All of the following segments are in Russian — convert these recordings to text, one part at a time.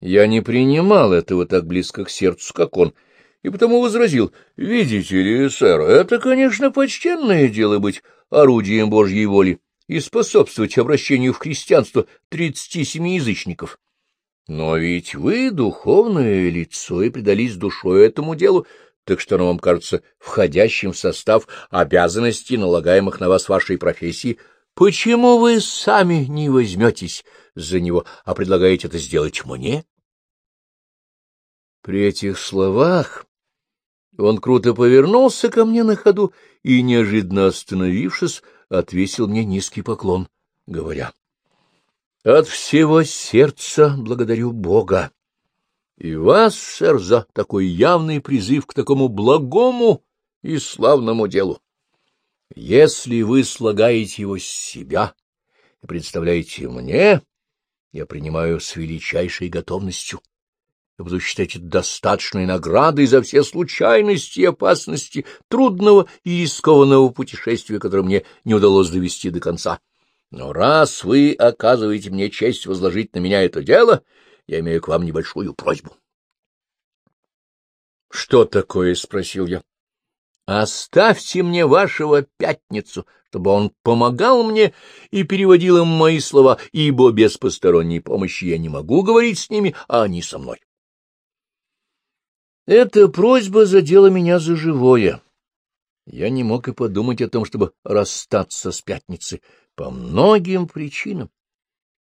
Я не принимал этого так близко к сердцу, как он, и потому возразил, «Видите ли, сэр, это, конечно, почтенное дело быть орудием Божьей воли и способствовать обращению в христианство тридцати семи язычников. Но ведь вы духовное лицо и предались душой этому делу, так что оно вам кажется входящим в состав обязанностей, налагаемых на вас вашей профессии. Почему вы сами не возьметесь за него, а предлагаете это сделать мне? При этих словах он круто повернулся ко мне на ходу и, неожиданно остановившись, отвесил мне низкий поклон, говоря, — От всего сердца благодарю Бога и вас, сэр, за такой явный призыв к такому благому и славному делу. Если вы слагаете его с себя и представляете мне, я принимаю с величайшей готовностью. Я буду считать это достаточной наградой за все случайности и опасности трудного и рискованного путешествия, которое мне не удалось довести до конца. Но раз вы оказываете мне честь возложить на меня это дело, я имею к вам небольшую просьбу. — Что такое? — спросил я. — Оставьте мне вашего пятницу, чтобы он помогал мне и переводил им мои слова, ибо без посторонней помощи я не могу говорить с ними, а они со мной. Эта просьба задела меня за живое. Я не мог и подумать о том, чтобы расстаться с пятницей по многим причинам.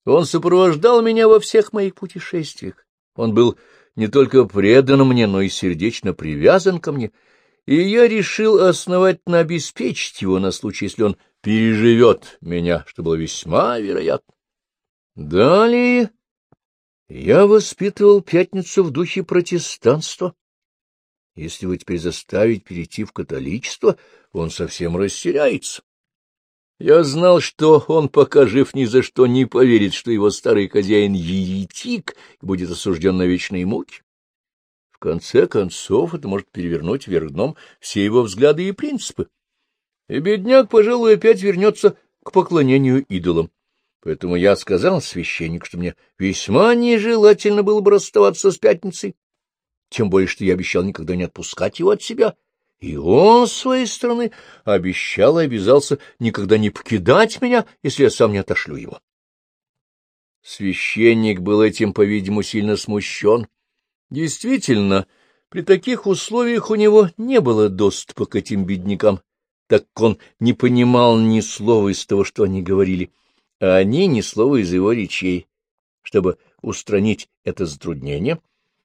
Он сопровождал меня во всех моих путешествиях. Он был не только предан мне, но и сердечно привязан ко мне, и я решил основательно обеспечить его на случай, если он переживет меня, что было весьма вероятно. Далее я воспитывал пятницу в духе протестанства. Если вы теперь заставить перейти в католичество, он совсем растеряется. Я знал, что он, пока жив, ни за что не поверит, что его старый хозяин — еретик и будет осужден на вечные муки. Конце концов, это может перевернуть вверх дном все его взгляды и принципы. И бедняк, пожалуй, опять вернется к поклонению идолам. Поэтому я сказал священнику, что мне весьма нежелательно было бы расставаться с пятницей, тем более, что я обещал никогда не отпускать его от себя — и он, с своей стороны, обещал и обязался никогда не покидать меня, если я сам не отошлю его. Священник был этим, по-видимому, сильно смущен. Действительно, при таких условиях у него не было доступа к этим беднякам, так как он не понимал ни слова из того, что они говорили, а они ни слова из его речей. Чтобы устранить это затруднение,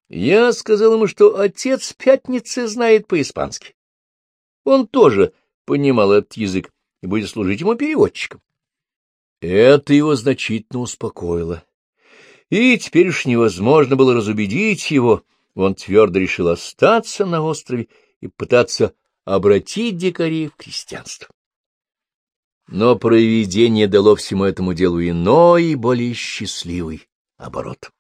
я сказал ему, что отец Пятницы знает по-испански. Он тоже понимал этот язык и будет служить ему переводчиком. Это его значительно успокоило. И теперь уж невозможно было разубедить его. Он твердо решил остаться на острове и пытаться обратить дикарей в крестьянство. Но провидение дало всему этому делу иной более счастливый оборот.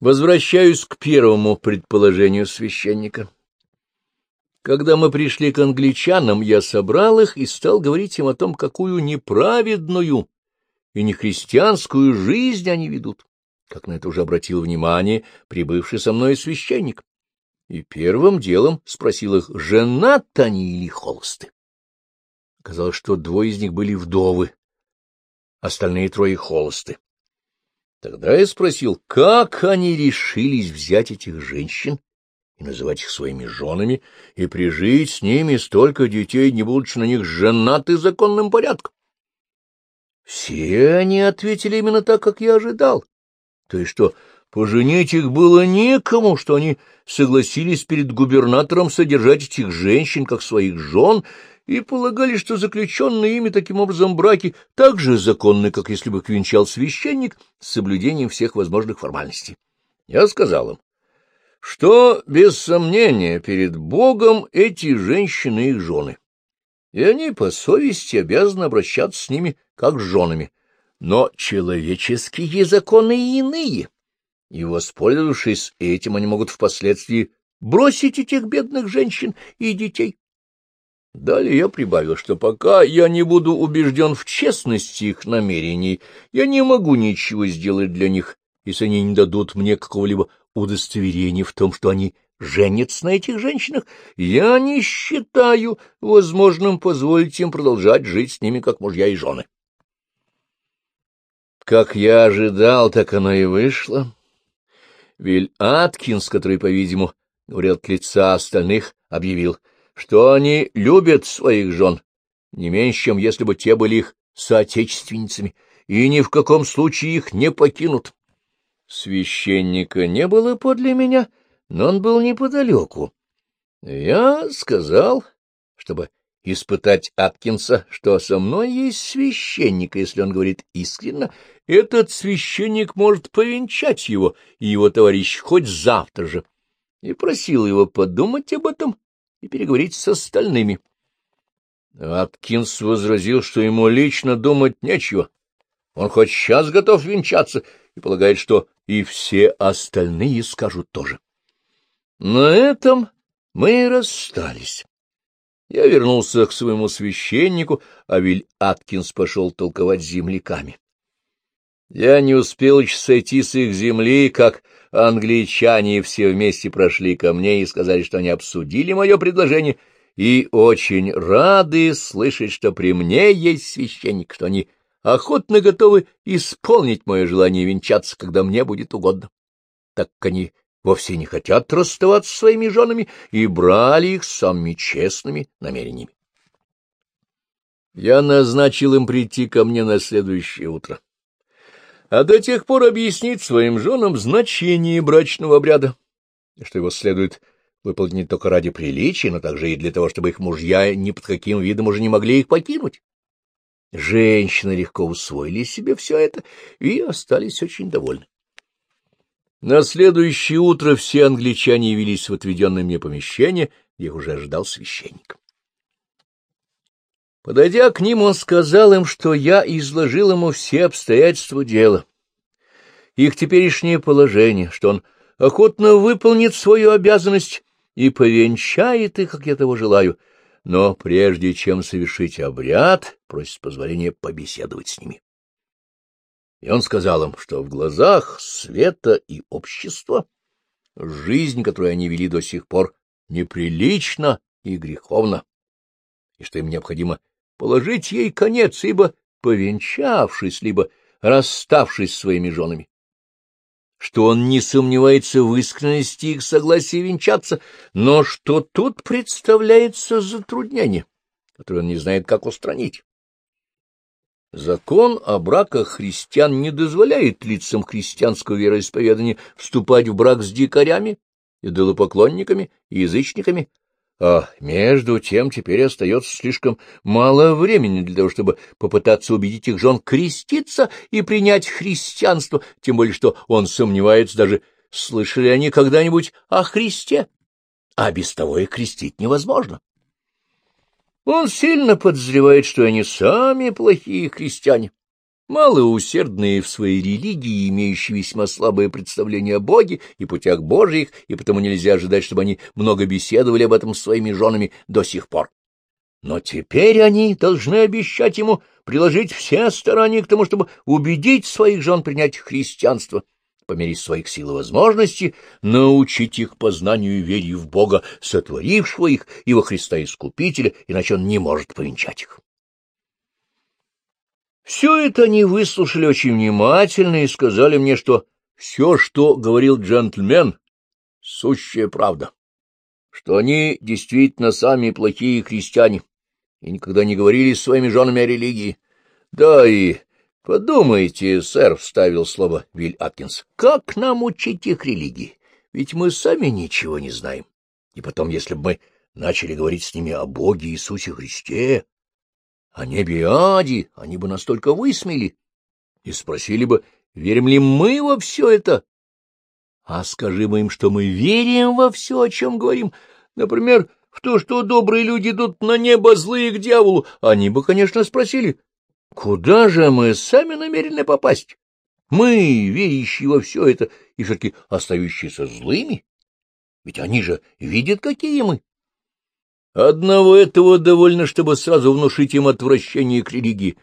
Возвращаюсь к первому предположению священника. Когда мы пришли к англичанам, я собрал их и стал говорить им о том, какую неправедную и нехристианскую жизнь они ведут, как на это уже обратил внимание прибывший со мной священник. И первым делом спросил их, женат они или холосты. Оказалось, что двое из них были вдовы, остальные трое холосты. Тогда я спросил, как они решились взять этих женщин и называть их своими женами, и прижить с ними столько детей, не будучи на них женаты законным порядком. Все они ответили именно так, как я ожидал. То есть что, поженить их было некому, что они согласились перед губернатором содержать этих женщин, как своих жен, и полагали, что заключенные ими таким образом браки так же законны, как если бы их венчал священник с соблюдением всех возможных формальностей. Я сказал им, что, без сомнения, перед Богом эти женщины их жены, и они по совести обязаны обращаться с ними как с женами. Но человеческие законы иные, и, воспользовавшись этим, они могут впоследствии бросить этих бедных женщин и детей. Далее я прибавил, что пока я не буду убежден в честности их намерений, я не могу ничего сделать для них если они не дадут мне какого-либо удостоверения в том, что они женятся на этих женщинах, я не считаю возможным позволить им продолжать жить с ними как мужья и жены. Как я ожидал, так оно и вышло. Виль Аткинс, который, по-видимому, говорил от лица остальных, объявил, что они любят своих жен, не меньше, чем если бы те были их соотечественницами, и ни в каком случае их не покинут. Священника не было подле меня, но он был неподалеку. Я сказал, чтобы испытать Аткинса, что со мной есть священник, если он говорит искренно, этот священник может повенчать его и его товарищ хоть завтра же, и просил его подумать об этом и переговорить с остальными. Аткинс возразил, что ему лично думать нечего. Он хоть сейчас готов венчаться и полагает, что и все остальные скажут тоже. На этом мы и расстались. Я вернулся к своему священнику, а Виль Аткинс пошел толковать земляками. Я не успел еще сойти с их земли, как англичане все вместе прошли ко мне и сказали, что они обсудили мое предложение и очень рады слышать, что при мне есть священник, что они охотно готовы исполнить мое желание венчаться, когда мне будет угодно, так как они вовсе не хотят расставаться со своими женами и брали их самыми честными намерениями. Я назначил им прийти ко мне на следующее утро, а до тех пор объяснить своим женам значение брачного обряда, что его следует выполнить не только ради приличия, но также и для того, чтобы их мужья ни под каким видом уже не могли их покинуть. Женщины легко усвоили себе все это и остались очень довольны. На следующее утро все англичане явились в отведенное мне помещение, где их уже ожидал священник. Подойдя к ним, он сказал им, что я изложил ему все обстоятельства дела, их теперешнее положение, что он охотно выполнит свою обязанность и повенчает их, как я того желаю, но прежде чем совершить обряд, просит позволения побеседовать с ними. И он сказал им, что в глазах света и общества жизнь, которую они вели до сих пор, неприлична и греховна, и что им необходимо положить ей конец, ибо, повенчавшись, либо расставшись с своими женами, что он не сомневается в искренности их согласия венчаться, но что тут представляется затруднение, которое он не знает, как устранить. Закон о браках христиан не дозволяет лицам христианского вероисповедания вступать в брак с дикарями, идолопоклонниками и язычниками, а между тем теперь остается слишком мало времени для того, чтобы попытаться убедить их жен креститься и принять христианство, тем более что он сомневается даже, слышали они когда-нибудь о Христе, а без того и крестить невозможно. Он сильно подозревает, что они сами плохие христиане, малоусердные в своей религии, имеющие весьма слабое представление о Боге и путях Божьих, и потому нельзя ожидать, чтобы они много беседовали об этом с своими женами до сих пор. Но теперь они должны обещать ему приложить все старания к тому, чтобы убедить своих жен принять христианство, по мере своих сил и возможностей, научить их познанию и вере в Бога, сотворившего их, и во Христа Искупителя, иначе он не может повенчать их. Все это они выслушали очень внимательно и сказали мне, что все, что говорил джентльмен, — сущая правда, что они действительно сами плохие христиане и никогда не говорили с своими женами о религии. Да и — Подумайте, сэр, — вставил слово Виль Аткинс, — как нам учить их религии? Ведь мы сами ничего не знаем. И потом, если бы мы начали говорить с ними о Боге Иисусе Христе, о небе и аде, они бы настолько высмели и спросили бы, верим ли мы во все это. А скажи мы им, что мы верим во все, о чем говорим, например, в то, что добрые люди идут на небо, злые к дьяволу, они бы, конечно, спросили, Куда же мы сами намерены попасть? Мы, верящие во все это, и все-таки остающиеся злыми? Ведь они же видят, какие мы. Одного этого довольно, чтобы сразу внушить им отвращение к религии.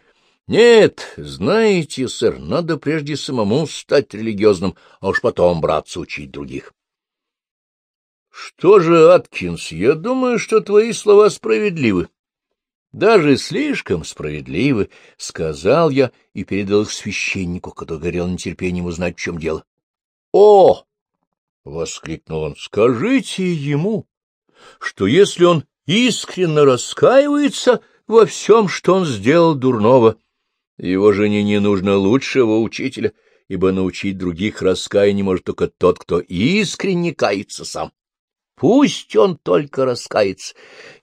Нет, знаете, сэр, надо прежде самому стать религиозным, а уж потом браться учить других. Что же, Аткинс, я думаю, что твои слова справедливы. Даже слишком справедливы, — сказал я и передал их священнику, который горел нетерпением узнать, в чем дело. — О! — воскликнул он. — Скажите ему, что если он искренне раскаивается во всем, что он сделал дурного, его жене не нужно лучшего учителя, ибо научить других раскаянию может только тот, кто искренне кается сам. Пусть он только раскается,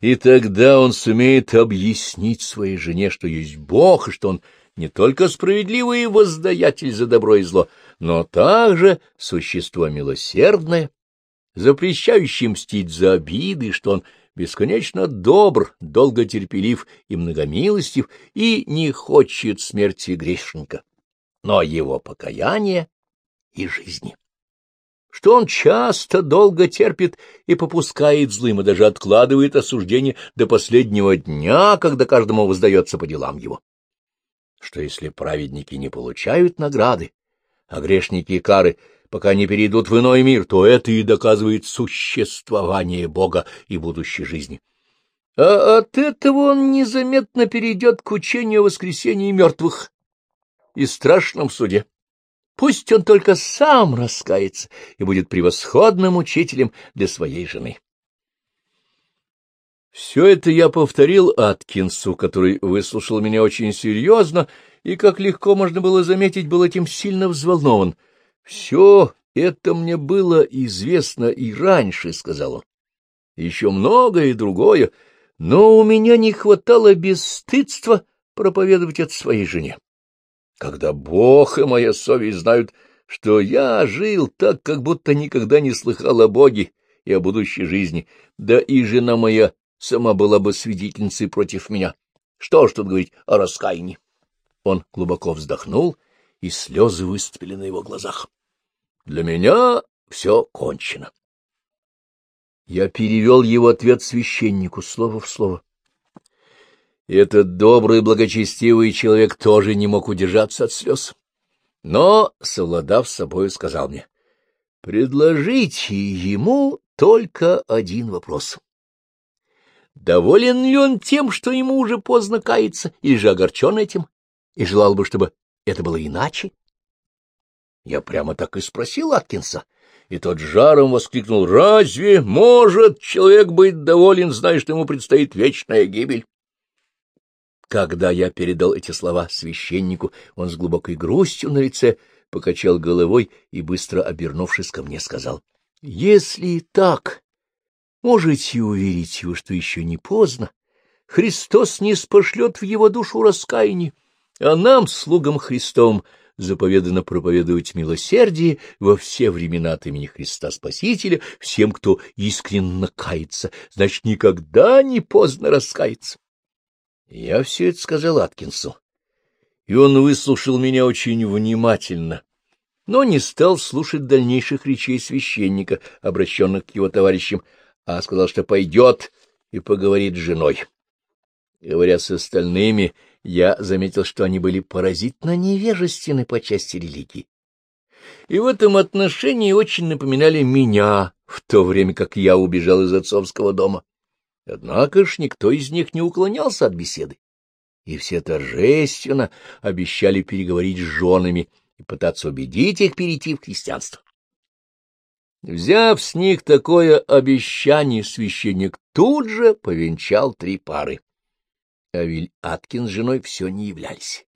и тогда он сумеет объяснить своей жене, что есть Бог, и что он не только справедливый воздаятель за добро и зло, но также существо милосердное, запрещающее мстить за обиды, что он бесконечно добр, долготерпелив и многомилостив, и не хочет смерти грешника, но его покаяние и жизни что он часто долго терпит и попускает злым, и даже откладывает осуждение до последнего дня, когда каждому воздается по делам его. Что если праведники не получают награды, а грешники и кары, пока не перейдут в иной мир, то это и доказывает существование Бога и будущей жизни. А от этого он незаметно перейдет к учению о воскресении мертвых и страшном суде. Пусть он только сам раскается и будет превосходным учителем для своей жены. Все это я повторил Аткинсу, который выслушал меня очень серьезно и, как легко можно было заметить, был этим сильно взволнован. — Все это мне было известно и раньше, — сказал он. — Еще многое и другое, но у меня не хватало бесстыдства проповедовать это своей жене когда Бог и моя совесть знают, что я жил так, как будто никогда не слыхал о Боге и о будущей жизни, да и жена моя сама была бы свидетельницей против меня. Что ж тут говорить о раскаянии? Он глубоко вздохнул, и слезы выступили на его глазах. Для меня все кончено. Я перевел его ответ священнику слово в слово. Этот добрый, благочестивый человек тоже не мог удержаться от слез. Но, совладав с собой, сказал мне, — предложите ему только один вопрос. Доволен ли он тем, что ему уже поздно каяться, или же огорчен этим, и желал бы, чтобы это было иначе? Я прямо так и спросил Аткинса, и тот жаром воскликнул, — Разве может человек быть доволен, зная, что ему предстоит вечная гибель? Когда я передал эти слова священнику, он с глубокой грустью на лице покачал головой и, быстро обернувшись ко мне, сказал, — Если так, можете уверить его, что еще не поздно. Христос не спошлет в его душу раскаяние, а нам, слугам Христовым, заповедано проповедовать милосердие во все времена от имени Христа Спасителя всем, кто искренне кается, значит, никогда не поздно раскаяться. Я все это сказал Аткинсу, и он выслушал меня очень внимательно, но не стал слушать дальнейших речей священника, обращенных к его товарищам, а сказал, что пойдет и поговорит с женой. Говоря с остальными, я заметил, что они были поразительно невежественны по части религии. И в этом отношении очень напоминали меня, в то время как я убежал из отцовского дома. Однако ж никто из них не уклонялся от беседы, и все торжественно обещали переговорить с женами и пытаться убедить их перейти в христианство. Взяв с них такое обещание, священник тут же повенчал три пары. А Виль Аткин с женой все не являлись.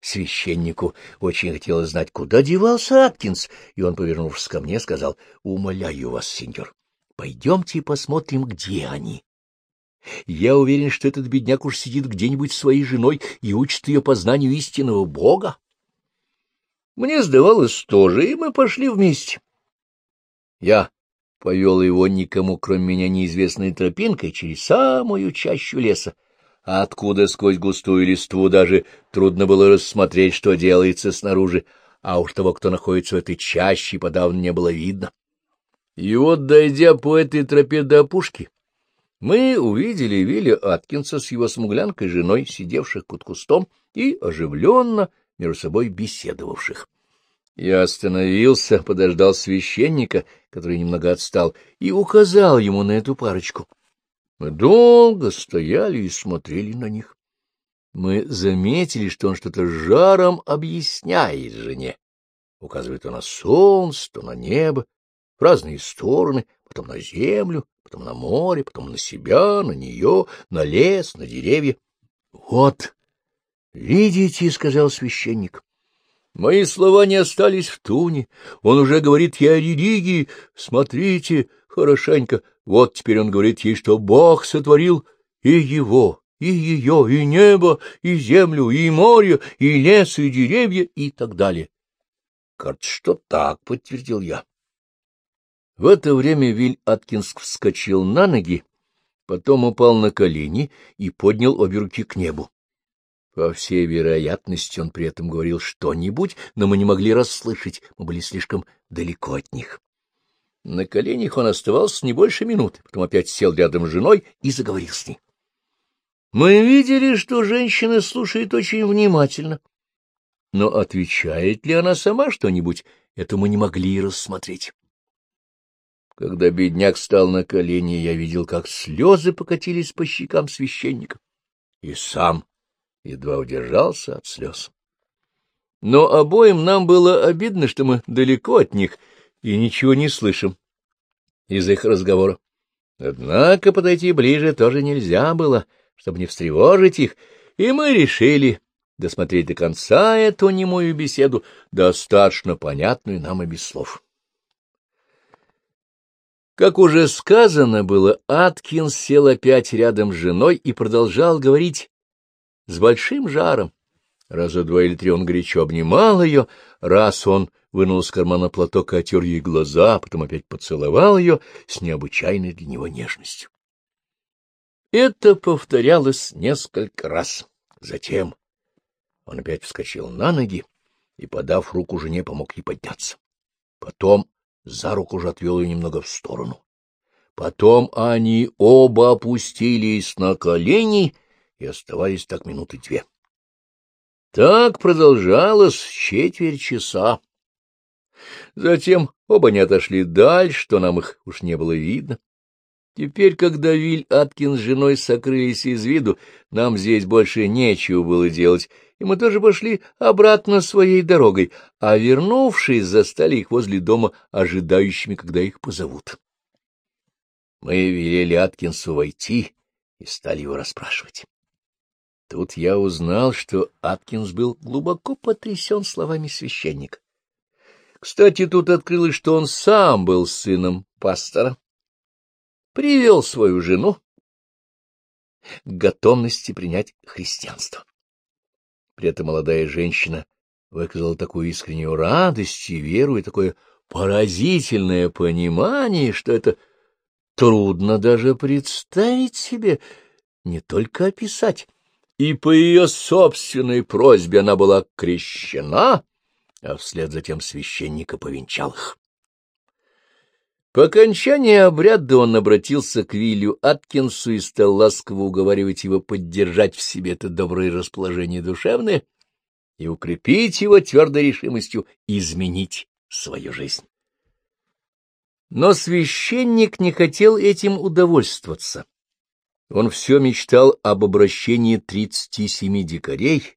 Священнику очень хотелось знать, куда девался Аткинс, и он, повернувшись ко мне, сказал, — Умоляю вас, сеньор, Пойдемте и посмотрим, где они. Я уверен, что этот бедняк уж сидит где-нибудь своей женой и учит ее познанию истинного Бога. Мне сдавалось тоже, и мы пошли вместе. Я повел его никому, кроме меня, неизвестной тропинкой через самую чащу леса, откуда сквозь густую листву даже трудно было рассмотреть, что делается снаружи, а уж того, кто находится в этой чаще, подавно не было видно. И вот, дойдя по этой тропе до опушки, Мы увидели Вилли Аткинса с его смуглянкой женой, сидевших под кустом и оживленно между собой беседовавших. Я остановился, подождал священника, который немного отстал, и указал ему на эту парочку. Мы долго стояли и смотрели на них. Мы заметили, что он что-то жаром объясняет жене. Указывает то на солнце, то на небо, в разные стороны, потом на землю, потом на море, потом на себя, на нее, на лес, на деревья. — Вот, видите, — сказал священник, — мои слова не остались в туне. Он уже говорит ей о религии. Смотрите хорошенько. Вот теперь он говорит ей, что Бог сотворил и его, и ее, и небо, и землю, и море, и лес, и деревья, и так далее. — Кажется, что так, — подтвердил я. В это время Виль Аткинс вскочил на ноги, потом упал на колени и поднял обе руки к небу. По всей вероятности, он при этом говорил что-нибудь, но мы не могли расслышать, мы были слишком далеко от них. На коленях он оставался не больше минуты, потом опять сел рядом с женой и заговорил с ней. Мы видели, что женщина слушает очень внимательно, но отвечает ли она сама что-нибудь, это мы не могли рассмотреть. Когда бедняк стал на колени, я видел, как слезы покатились по щекам священника, и сам едва удержался от слез. Но обоим нам было обидно, что мы далеко от них и ничего не слышим из их разговора. Однако подойти ближе тоже нельзя было, чтобы не встревожить их, и мы решили досмотреть до конца эту немую беседу, достаточно понятную нам и без слов. Как уже сказано было, Аткинс сел опять рядом с женой и продолжал говорить с большим жаром. Раза два или три он горячо обнимал ее, раз он вынул из кармана платок и отер ей глаза, потом опять поцеловал ее с необычайной для него нежностью. Это повторялось несколько раз. Затем он опять вскочил на ноги и, подав руку жене, помог ей подняться. Потом за руку же отвел ее немного в сторону. Потом они оба опустились на колени и оставались так минуты две. Так продолжалось четверть часа. Затем оба не отошли дальше, что нам их уж не было видно. Теперь, когда Виль Аткин с женой сокрылись из виду, нам здесь больше нечего было делать, и мы тоже пошли обратно своей дорогой, а, вернувшись, застали их возле дома, ожидающими, когда их позовут. Мы велели Аткинсу войти и стали его расспрашивать. Тут я узнал, что Аткинс был глубоко потрясен словами священника. Кстати, тут открылось, что он сам был сыном пастора привел свою жену к готовности принять христианство. При этом молодая женщина выказала такую искреннюю радость и веру, и такое поразительное понимание, что это трудно даже представить себе, не только описать. И по ее собственной просьбе она была крещена, а вслед за тем священника повенчал их. По окончании обряда он обратился к Вилю Аткинсу и стал ласково уговаривать его поддержать в себе это доброе расположение душевное и укрепить его твердой решимостью изменить свою жизнь. Но священник не хотел этим удовольствоваться. Он все мечтал об обращении тридцати семи дикарей,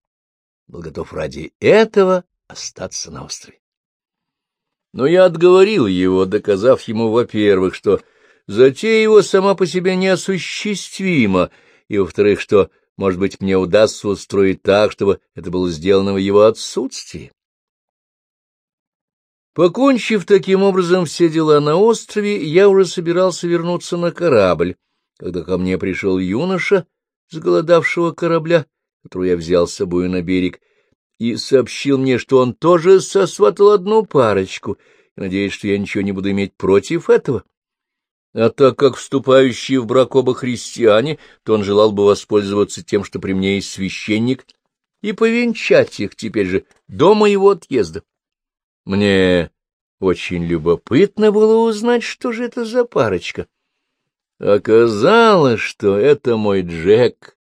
был готов ради этого остаться на острове. Но я отговорил его, доказав ему, во-первых, что затея его сама по себе неосуществима, и, во-вторых, что, может быть, мне удастся устроить так, чтобы это было сделано в его отсутствии. Покончив таким образом все дела на острове, я уже собирался вернуться на корабль, когда ко мне пришел юноша с голодавшего корабля, которого я взял с собой на берег, и сообщил мне, что он тоже сосватал одну парочку, и надеюсь, что я ничего не буду иметь против этого. А так как вступающие в брак оба христиане, то он желал бы воспользоваться тем, что при мне есть священник, и повенчать их теперь же до моего отъезда. Мне очень любопытно было узнать, что же это за парочка. Оказалось, что это мой Джек.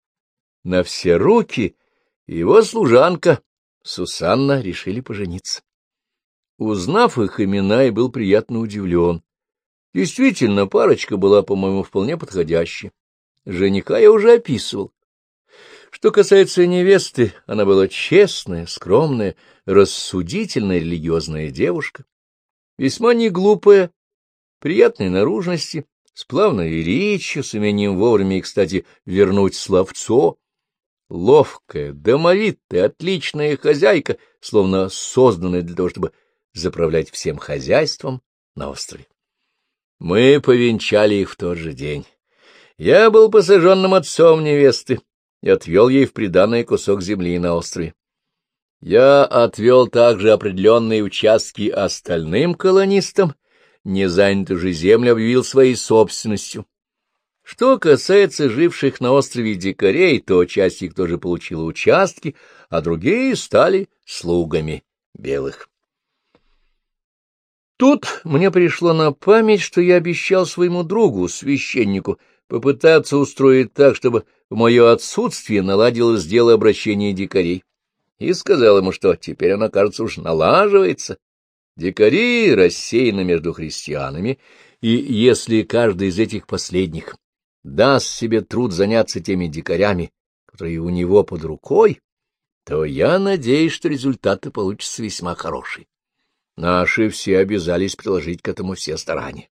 На все руки его служанка Сусанна решили пожениться. Узнав их имена, и был приятно удивлен. Действительно, парочка была, по-моему, вполне подходящей. Жениха я уже описывал. Что касается невесты, она была честная, скромная, рассудительная религиозная девушка, весьма не глупая, приятной наружности, с плавной речью, с умением вовремя и, кстати, вернуть словцо, ловкая, домовитая, отличная хозяйка, словно созданная для того, чтобы заправлять всем хозяйством на острове. Мы повенчали их в тот же день. Я был посаженным отцом невесты и отвел ей в приданный кусок земли на острове. Я отвел также определенные участки остальным колонистам, незанятую же землю объявил своей собственностью. Что касается живших на острове дикарей, то часть их тоже получила участки, а другие стали слугами белых. Тут мне пришло на память, что я обещал своему другу, священнику, попытаться устроить так, чтобы в мое отсутствие наладилось дело обращения дикарей. И сказал ему, что теперь оно, кажется, уж налаживается. Дикари рассеяны между христианами, и если каждый из этих последних даст себе труд заняться теми дикарями, которые у него под рукой, то я надеюсь, что результаты получатся весьма хорошие. Наши все обязались приложить к этому все старания.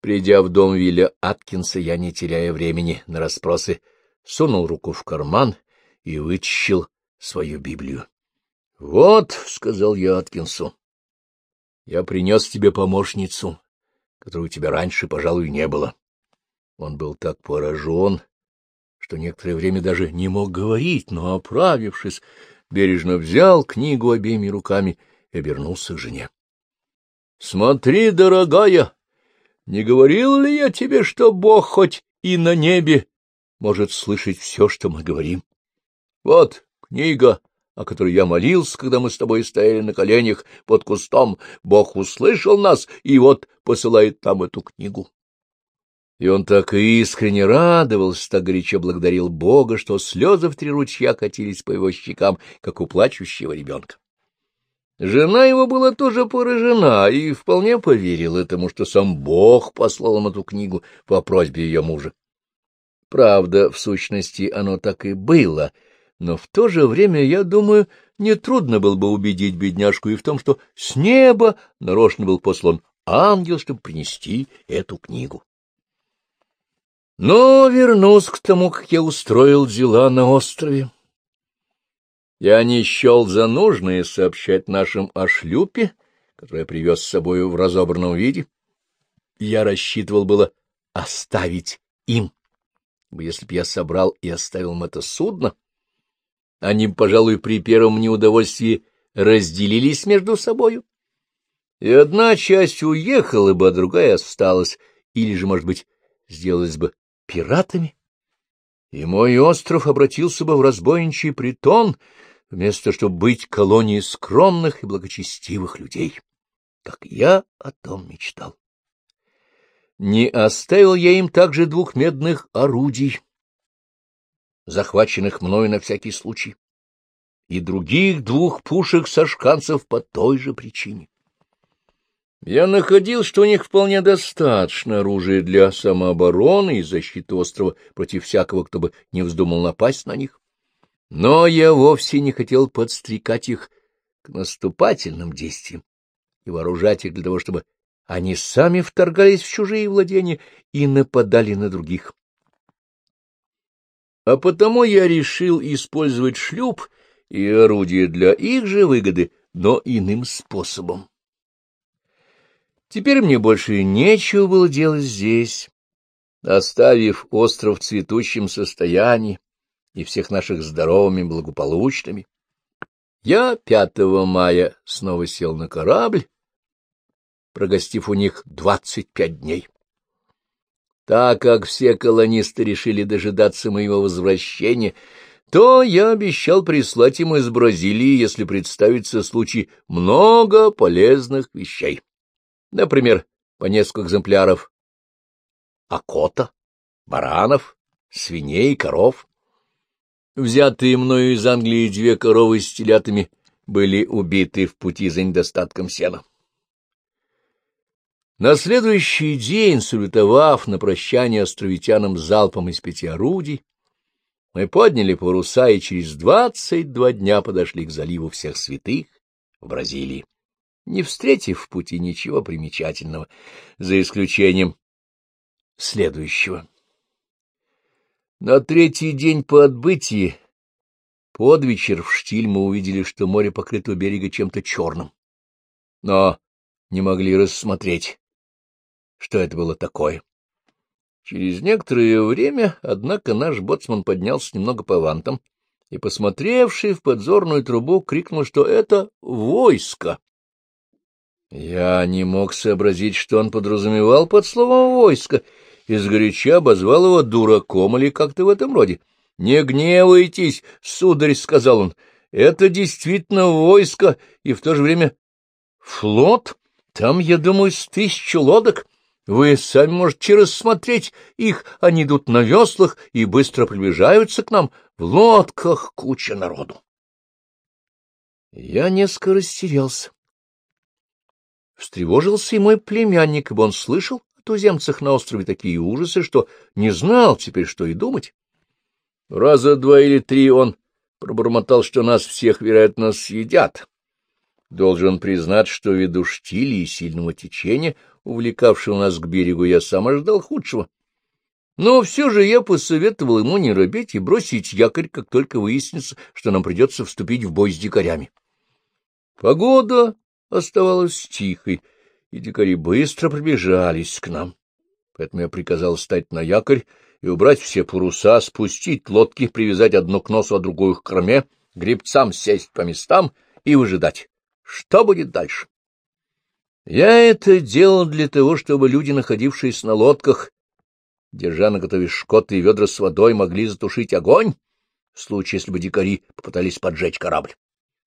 Придя в дом Вилля Аткинса, я, не теряя времени на расспросы, сунул руку в карман и вытащил свою Библию. — Вот, — сказал я Аткинсу, — я принес тебе помощницу, которой у тебя раньше, пожалуй, не было. Он был так поражен, что некоторое время даже не мог говорить, но, оправившись, бережно взял книгу обеими руками — и обернулся к жене. — Смотри, дорогая, не говорил ли я тебе, что Бог хоть и на небе может слышать все, что мы говорим? Вот книга, о которой я молился, когда мы с тобой стояли на коленях под кустом. Бог услышал нас и вот посылает нам эту книгу. И он так искренне радовался, так горячо благодарил Бога, что слезы в три ручья катились по его щекам, как у плачущего ребенка. Жена его была тоже поражена и вполне поверила этому, что сам Бог послал им эту книгу по просьбе ее мужа. Правда, в сущности, оно так и было, но в то же время, я думаю, нетрудно было бы убедить бедняжку и в том, что с неба нарочно был послан ангел, чтобы принести эту книгу. Но вернусь к тому, как я устроил дела на острове. Я не счел за нужное сообщать нашим о шлюпе, я привез с собой в разобранном виде. Я рассчитывал было оставить им, если б я собрал и оставил им это судно. Они, пожалуй, при первом неудовольствии разделились между собою. И одна часть уехала бы, а другая осталась, или же, может быть, сделалась бы пиратами. И мой остров обратился бы в разбойничий притон — вместо чтобы быть колонией скромных и благочестивых людей, как я о том мечтал. Не оставил я им также двух медных орудий, захваченных мною на всякий случай, и других двух пушек сашканцев по той же причине. Я находил, что у них вполне достаточно оружия для самообороны и защиты острова против всякого, кто бы не вздумал напасть на них. Но я вовсе не хотел подстрекать их к наступательным действиям и вооружать их для того, чтобы они сами вторгались в чужие владения и нападали на других. А потому я решил использовать шлюп и орудие для их же выгоды, но иным способом. Теперь мне больше нечего было делать здесь. Оставив остров в цветущем состоянии, и всех наших здоровыми, благополучными. Я 5 мая снова сел на корабль, прогостив у них двадцать пять дней. Так как все колонисты решили дожидаться моего возвращения, то я обещал прислать им из Бразилии, если представится случай, много полезных вещей. Например, по несколько экземпляров окота, баранов, свиней, коров. Взятые мною из Англии две коровы с телятами были убиты в пути за недостатком сена. На следующий день, салютовав на прощание островитянам залпом из пяти орудий, мы подняли паруса и через двадцать два дня подошли к заливу всех святых в Бразилии, не встретив в пути ничего примечательного, за исключением следующего. На третий день по отбытии, под вечер в штиль мы увидели, что море покрыто у берега чем-то черным, но не могли рассмотреть, что это было такое. Через некоторое время, однако, наш боцман поднялся немного по вантам и, посмотревший в подзорную трубу, крикнул, что это войско. Я не мог сообразить, что он подразумевал под словом «войско», и сгоряча обозвал его дураком или как-то в этом роде. — Не гневайтесь, сударь, — сказал он, — это действительно войско и в то же время флот. Там, я думаю, с тысячу лодок. Вы сами можете рассмотреть их, они идут на веслах и быстро приближаются к нам. В лодках куча народу. Я несколько растерялся. Встревожился и мой племянник, ибо он слышал о туземцах на острове такие ужасы, что не знал теперь, что и думать. Раза два или три он пробормотал, что нас всех, вероятно, съедят. Должен признать, что ввиду штиля и сильного течения — увлекавшего нас к берегу, я сам ожидал худшего. Но все же я посоветовал ему не робеть и бросить якорь, как только выяснится, что нам придется вступить в бой с дикарями. Погода оставалась тихой, и дикари быстро приближались к нам. Поэтому я приказал встать на якорь и убрать все паруса, спустить лодки, привязать одну к носу, а другую к корме, гребцам сесть по местам и выжидать. Что будет дальше? Я это делал для того, чтобы люди, находившиеся на лодках, держа на готове шкоты и ведра с водой, могли затушить огонь, в случае, если бы дикари попытались поджечь корабль.